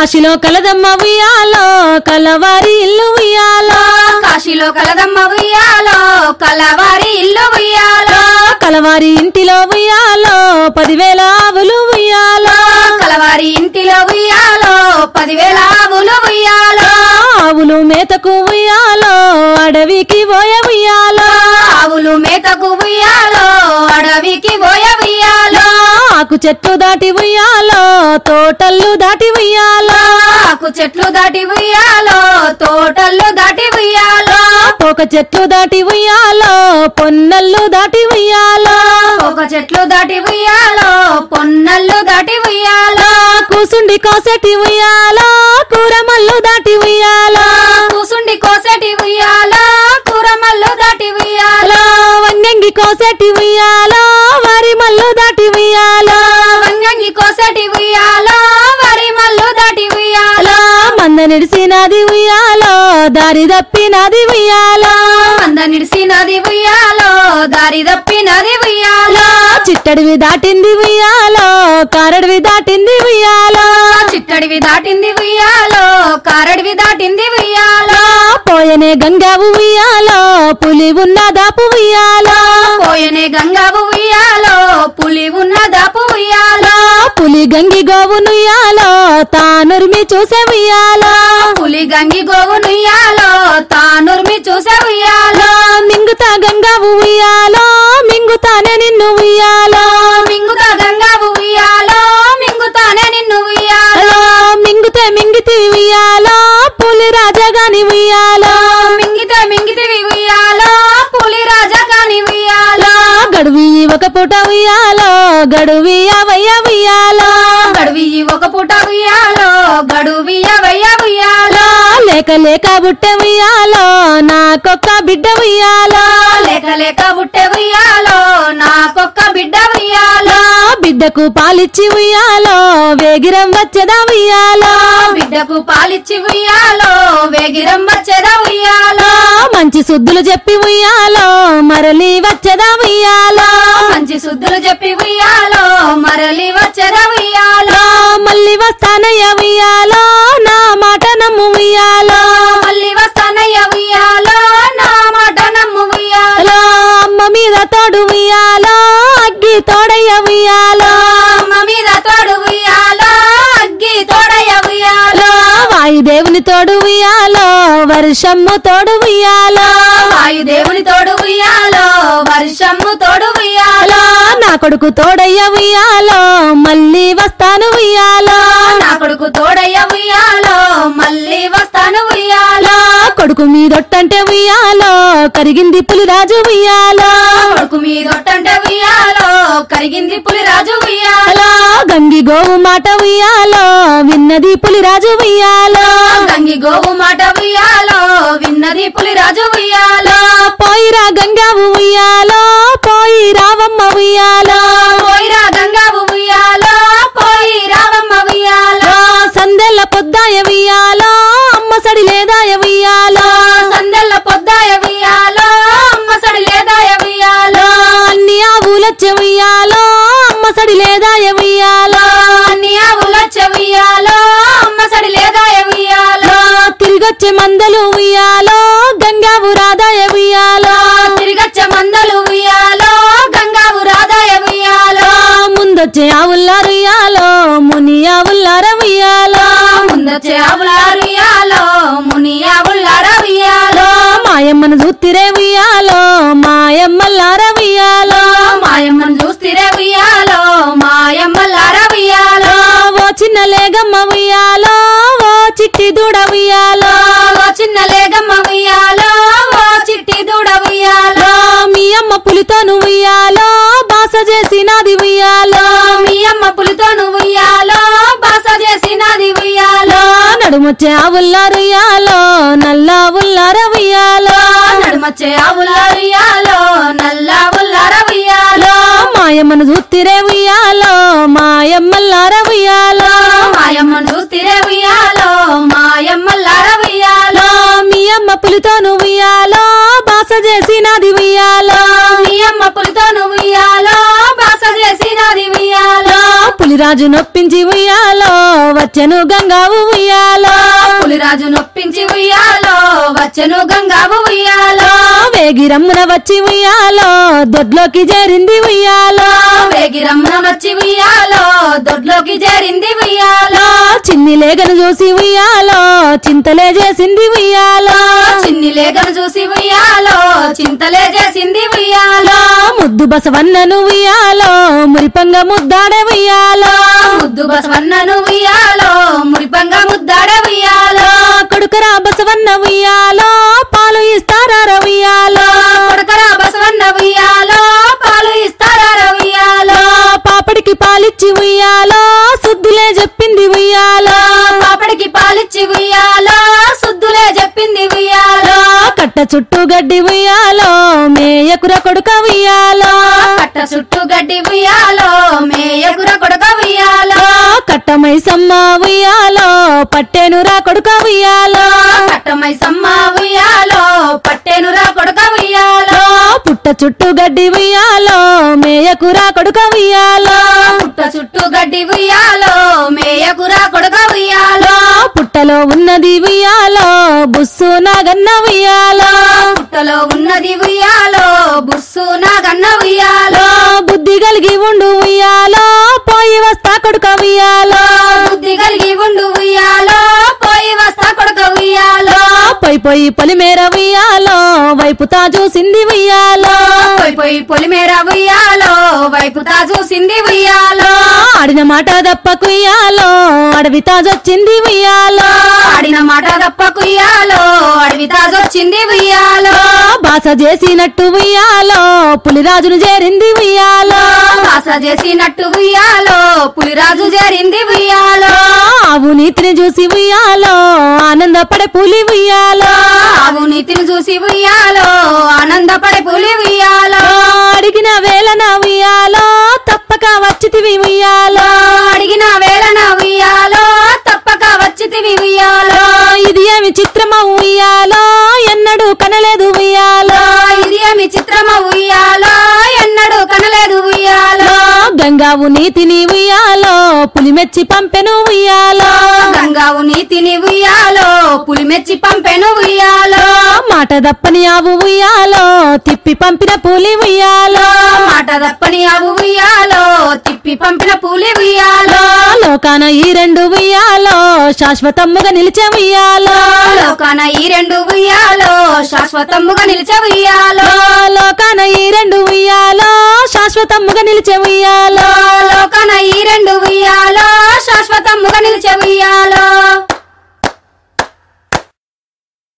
కాశీలో కలదమ్మ ఉయ్యాలో కలవారి ఇల్లు ఉయ్యాలో. కాశీలో కలదమ్మ ఉయ్యాలో కలవారి ఇల్లు ఉయ్యాలో. కలవారి ఇంటిలో ఉయ్యాలో పదివేల ఆవులు ఉయ్యాలో. కలవారి ఇంటిలో ఉయ్యాలో పదివేల ఆవులు ఉయ్యాలో. ఆవులు మేతకు ఉయ్యాలో అడవికి పోయ ఉయ్యాలో. ఆవులు మేతకు ఉయ్యాలో అడవికి పోయ ఉయ్యాలో. ఆకు చెట్టు దాటి ఉయ్యాలో తోటల్లు దాటి ఉయ్యాలో ఆకు చెట్లు దాటి ఉయ్యాలో తోటల్లో దాటి ఉయ్యాలో ఒక చెట్లు దాటి ఉయ్యాలో పొన్నల్లు దాటి ఉయ్యాలో ఒక చెట్లు దాటి ఉయ్యాలో పొన్నల్లు దాటి ఉయ్యాలో కూసుండి కోసటి ఉయ్యాలో కూరమల్లు దాటి ఉయ్యాలో కూసుండి కోసటి ఉయ్యాలో కూరమల్లు దాటి ఉయ్యాలో వన్యంగి కోసటి ఉయ్యాలో ఉయ్యాలో వరి మల్లు దాటి ఉయ్యాలో. మంద నిడిసినది ఉయ్యాలో దారి తప్పినది ఉయ్యాలో. మంద నిడిసినది ఉయ్యాలో దారి తప్పినది ఉయ్యాలో. చిట్టడివి దాటింది ఉయ్యాలో కారడివి దాటింది ఉయ్యాలో. చిట్టడివి దాటింది ఉయ్యాలో కారడివి దాటింది ఉయ్యాలో. పోయనే గంగావు ఉయ్యాలో పులి ఉన్న దాపు ఉయ్యాలో పోయనే గంగావు ఉయ్యాలో పులి ఉన్న దాపు ఉయ్యాలో పులి గంగి గోవును ఉయ్యాలో తానుర్మి చూసే ఉయ్యాలో? పులి గంగి గోవు నుయ్యాలో తానుర్మి చూసే ఉయ్యాలో? మింగుతా గంగావు ఉయ్యాలో మింగుతానే నిన్ను ఉయ్యాలో? గడువి ఒక పూట ఉయ్యాలో గడువి అవయ్య ఉయ్యాలో. గడువి ఒక పూట ఉయ్యాలో గడువి అవయ్య ఉయ్యాలో. లేక లేక బుట్టె ఉయ్యాలో నాకొక్క బిడ్డ ఉయ్యాలో. లేక లేక బుట్టె ఉయ్యాలో నాకొక్క బిడ్డ బిడ్డకు పాలిచ్చి ఉయ్యాలో వేగిరం వచ్చదా ఉయ్యాలో? బిడ్డకు పాలిచ్చి ఉయ్యాలో వేగిరం వచ్చేదా ఉయ్యాలో? మంచి శుద్ధులు చెప్పి ఉయ్యాలో మరలి వచ్చదా ఉయ్యాలో? మంచి శుద్ధులు చెప్పి ఉయ్యాలో మరలి వచ్చేదా ఉయ్యాలో? మళ్ళీ వస్తానయ్య ఉయ్యాలో నా మాట నమ్ము ఉయ్యాలో. మళ్ళీ వస్తానయ్య ఉయ్యాలో నా మాట నమ్ము ఉయ్యాలో. అమ్మ మీద తోడు ఉయ్యాలో. వాయుదేవుని తోడు ఉయ్యాలో వర్షమ్ము తోడు ఉయ్యాలో. వాయుదేవుని తోడు ఉయ్యాలో వర్షము తోడు ఉయ్యాలో. నా కొడుకు తోడయ్య ఉయ్యాలో మళ్ళీ వస్తాను ఉయ్యాలో. నా కొడుకు తోడయ్య కొడుకు మీదొట్టంటే ఉయ్యాలో కరిగింది పులిరాజు ఉయ్యాలో. కొడుకు మీదొట్టంటే ఉయ్యాలో కరిగింది పులిరాజు ఉయ్యాలో. గంగి గోవు మాట ఉయ్యాలో విన్నది పులిరాజు ఉయ్యాలో. గంగి గోవు మాట ఉయ్యాలో విన్నది పులిరాజు ఉయ్యాలో. పోయిరా గంగావు ఉయ్యాలో పోయి రావమ్మ ఉయ్యాలో. పోయిరా గంగావు ఉయ్యాలో పోయి రావమ్మ ఉయ్యాలో. సందెల్ల పొద్దాయ ఉయ్యాలో అమ్మ సడి లేదాయ ఉయ్యాలో సందెల్ల పొద్దాయ ఉయ్యాలో అమ్మ సడి లేదాయ ఉయ్యాలో అన్ని ఆవులొచ్చే ఉయ్యాలో అమ్మ సడి లేదాయ ఉయ్యాలో అన్ని ఆవులొచ్చే ఉయ్యాలో అమ్మ సడి లేదాయ ఉయ్యాలో తిరిగొచ్చే మందలు ఉయ్యాలో గంగావు రాదాయ ఉయ్యాలో తిరిగచ్చే మందలు ఉయ్యాలో గంగావు రాదాయ ఉయ్యాలో ముందొచ్చే ఆవుల్లారు ఉయ్యాలో ముని ఆవుల్లార ఉయ్యాలో ముందొచ్చే ఆవులారు మాయమ్మను చూత్తిరే ఉయ్యాలో మాయమ్మల్లార ఉయ్యాలో మాయమ్మను చూస్తిరే ఉయ్యాలో మాయమ్మలార ఉయ్యాలో ఓ చిన్న లేగమ్మ ఉయ్యాలో ఓ చిట్టి దూడ ఉయ్యాలో. ఓ చిన్న లేగమ్మ ఉయ్యాలో ఓ చిట్టి దూడ ఉయ్యాలో. మీ అమ్మ పులితోను నడుమొచ్చే ఆవుల్లారు ఉయ్యాలో నల్ల ఉల్లార ఉయ్యాలో నడుమచ్చే ఆవులారు ఉయ్యాలో నల్ల ఉల్లార ఉయ్యాలో మాయమ్మను చూత్తిరే ఉయ్యాలో మాయమ్మల్లార ఉయ్యాలో మాయమ్మను చూస్తిరే ఉయ్యాలో మాయమ్మలార ఉయ్యాలో మీ అమ్మ పులితోను ఉయ్యాలో బాస చేసినది పులిరాజు నొప్పించి ఉయ్యాలో వచ్చెను గంగావు ఉయ్యాలో. పులిరాజు నొప్పించి ఉయ్యాలో వచ్చెను గంగావు ఉయ్యాలో. వేగిరమ్మున వచ్చి ఉయ్యాలో దొడ్లోకి చేరింది ఉయ్యాలో. వేగిరమ్మ వచ్చి ఉయ్యాలో దొడ్లోకి చేరింది ఉయ్యాలో. చిన్ని లేఖను చూసి ఉయ్యాలో చింతలే చేసింది ఉయ్యాలో. లేఖను చూసి ఉయ్యాలో చింతలే చేసింది ఉయ్యాలో. ముద్దు బసవన్నను ఉయ్యాలో మురిపంగా ముద్దాడే ఉయ్యాలో. ముద్దు బసవన్నను ఉయ్యాలో మురిపంగా ముద్దాడ ఉయ్యాలో. కొడుకరా బసవన్న ఉయ్యాలో పాలు ఇస్తారా ఉయ్యాలో. కొడకరా బసవన్న ఉయ్యాలో పాలు ఇస్తారా ఉయ్యాలో. పాపడికి పాలిచ్చి ఉయ్యాలో సుద్దులే చెప్పింది ఉయ్యాలో. పాపడికి పాలిచ్చి ఉయ్యాలో. కట్ట చుట్టూ గడ్డి ఉయ్యాలో మేయకుర కొడుక ఉయ్యాలో. కట్ట చుట్టూ గడ్డి ఉయ్యాలో మేయకుర కొడక ఉయ్యాలో. కట్ట మైసమ్మ ఉయ్యాలో పట్టేనురా కొడుక ఉయ్యాలో. కట్టమై సమ్మ ఉయ్యాలో పట్టేనురా కొడక ఉయ్యాలో. పుట్ట చుట్టూ గడ్డి ఉయ్యాలో మేయకుర కొడుక ఉయ్యాలో. ఉన్నది ఉయ్యాలో బుస్సు నాగన్న ఉయ్యాలో. పుట్టలో ఉన్నది ఉయ్యాలో బుస్సు నాగన్న ఉయ్యాలో. బుద్ధి కలిగి ఉండు ఉయ్యాలో పోయి వస్తా కొడుక ఉయ్యాలో. బుద్ధి కలిగి ఉండు ఉయ్యాలో. పోయి పొలిమేర ఉయ్యాలో వైపుతా చూసింది ఉయ్యాలో. పోయి పోయి పొలిమేర ఉయ్యాలో వైపు చూసింది ఉయ్యాలో. ఆడిన మాట దప్పకుయ్యాలో అడవి తాజొచ్చింది ఉయ్యాలో. ఆడిన మాట తప్ప కుయ్యాలో అడవి తాజొచ్చింది ఉయ్యాలో. బాస చేసినట్టు ఉయ్యాలో పులిరాజును చేరింది ఉయ్యాలో. ఆశ చేసినట్టు ఉయ్యాలో పులిరాజు చేరింది ఉయ్యాలో. ఆవు నీతిని చూసి ఉయ్యాలో ఆనందపడే పులి ఉయ్యాలో. ఆవు నీతిని చూసి ఉయ్యాలో ఆనందపడే పులి ఉయ్యాలో. అడిగిన వేళన ఉయ్యాలో తప్పక వచ్చితివి ఉయ్యాలో. అడిగిన వేళ నా ఉయ్యాలో తప్పక వచ్చితివి ఉయ్యాలో. ఇది ఏమి చిత్రమ ఉయ్యాలో ఎన్నడూ కనలేదు గంగావు నీతిని ఉయ్యాలో పులిమెచ్చి పంపెను ఉయ్యాలో గంగావు నీతిని ఉయ్యాలో పులిమెచ్చి పంపెను ఉయ్యాలో మాట దప్పని ఆవు ఉయ్యాలో తిప్పి పంపిన పులి ఉయ్యాలో. మాట తప్పని ఆవు ఉయ్యాలో తిప్పి పంపిన పులి ఉయ్యాలో. లోకాన ఈ రెండు ఉయ్యాలో శాశ్వతమ్ముగా నిలిచే ఉయ్యాలో. లోకాన ఈ రెండు ఉయ్యాలో శాశ్వతముగా నిలిచే ఉయ్యాలో. లోకాన ఈ రెండు ఉయ్యాలో శాశ్వతమ్ముగా నిలిచే ఉయ్యాలో లోకాన ఈ రెండు ఉయ్యాలో? శాశ్వతముగా నిలిచే ఉయ్యాలో